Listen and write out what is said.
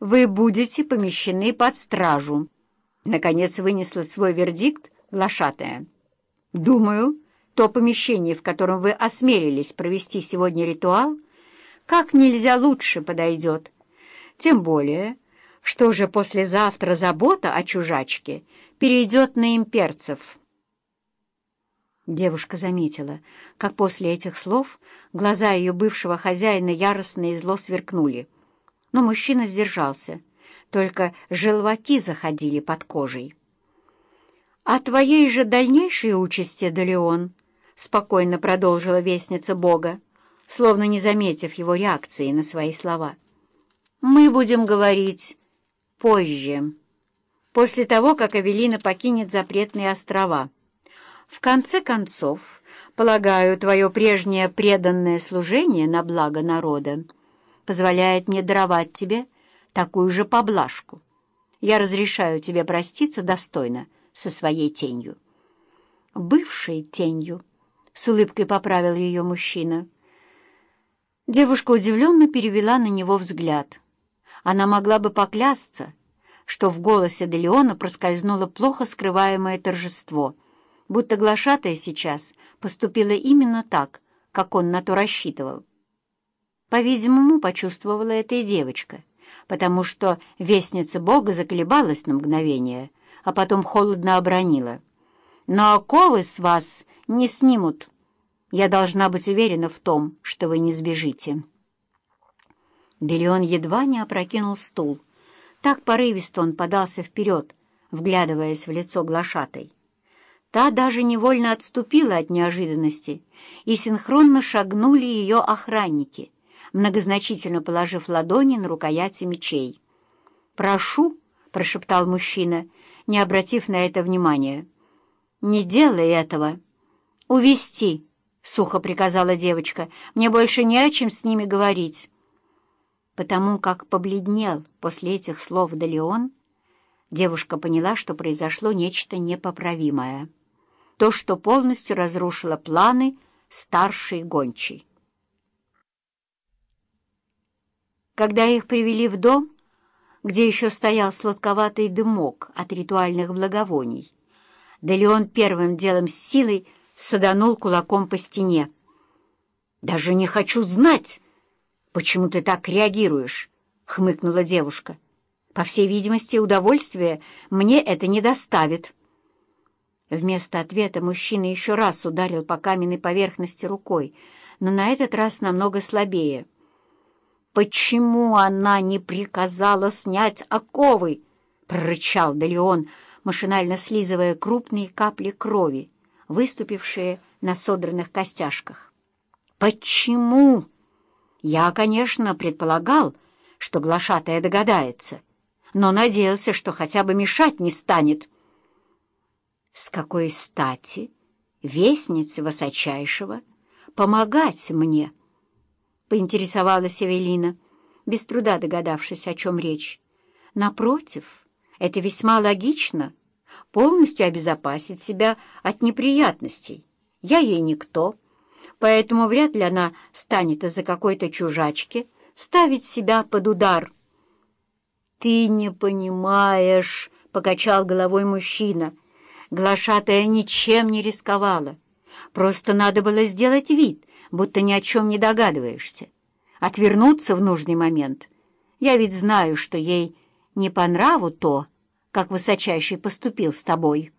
вы будете помещены под стражу. Наконец вынесла свой вердикт глашатая. Думаю, то помещение, в котором вы осмелились провести сегодня ритуал, как нельзя лучше подойдет. Тем более, что уже послезавтра забота о чужачке перейдет на имперцев. Девушка заметила, как после этих слов глаза ее бывшего хозяина яростно и зло сверкнули. Но мужчина сдержался, только желваки заходили под кожей. «О твоей же дальнейшей участи, Далеон», — спокойно продолжила вестница Бога, словно не заметив его реакции на свои слова. «Мы будем говорить позже, после того, как Авелина покинет запретные острова». В конце концов, полагаю, твое прежнее преданное служение на благо народа позволяет мне даровать тебе такую же поблажку. Я разрешаю тебе проститься достойно со своей тенью. Бывшей тенью, — с улыбкой поправил ее мужчина. Девушка удивленно перевела на него взгляд. Она могла бы поклясться, что в голосе Делеона проскользнуло плохо скрываемое торжество — будто глашатая сейчас поступила именно так, как он на то рассчитывал. По-видимому, почувствовала это и девочка, потому что вестница Бога заколебалась на мгновение, а потом холодно обронила. «Но оковы с вас не снимут. Я должна быть уверена в том, что вы не сбежите». Делеон едва не опрокинул стул. Так порывисто он подался вперед, вглядываясь в лицо глашатой. Та даже невольно отступила от неожиданности, и синхронно шагнули ее охранники, многозначительно положив ладони на рукояти мечей. «Прошу», — прошептал мужчина, не обратив на это внимания. «Не делай этого». «Увести», — сухо приказала девочка, — «мне больше не о чем с ними говорить». Потому как побледнел после этих слов Далеон, девушка поняла, что произошло нечто непоправимое то, что полностью разрушило планы старшей гончей. Когда их привели в дом, где еще стоял сладковатый дымок от ритуальных благовоний, Делеон первым делом с силой саданул кулаком по стене. «Даже не хочу знать, почему ты так реагируешь», — хмыкнула девушка. «По всей видимости, удовольствие мне это не доставит». Вместо ответа мужчина еще раз ударил по каменной поверхности рукой, но на этот раз намного слабее. «Почему она не приказала снять оковы?» — прорычал Далеон, машинально слизывая крупные капли крови, выступившие на содранных костяшках. «Почему?» «Я, конечно, предполагал, что глашатая догадается, но надеялся, что хотя бы мешать не станет». С какой стати вестнице высочайшего помогать мне? Поинтересовалась Эвелина, без труда догадавшись, о чем речь. Напротив, это весьма логично, полностью обезопасить себя от неприятностей. Я ей никто, поэтому вряд ли она станет из-за какой-то чужачки ставить себя под удар. «Ты не понимаешь», — покачал головой мужчина, — Глашатая ничем не рисковала. Просто надо было сделать вид, будто ни о чем не догадываешься. Отвернуться в нужный момент. Я ведь знаю, что ей не по нраву то, как высочайший поступил с тобой».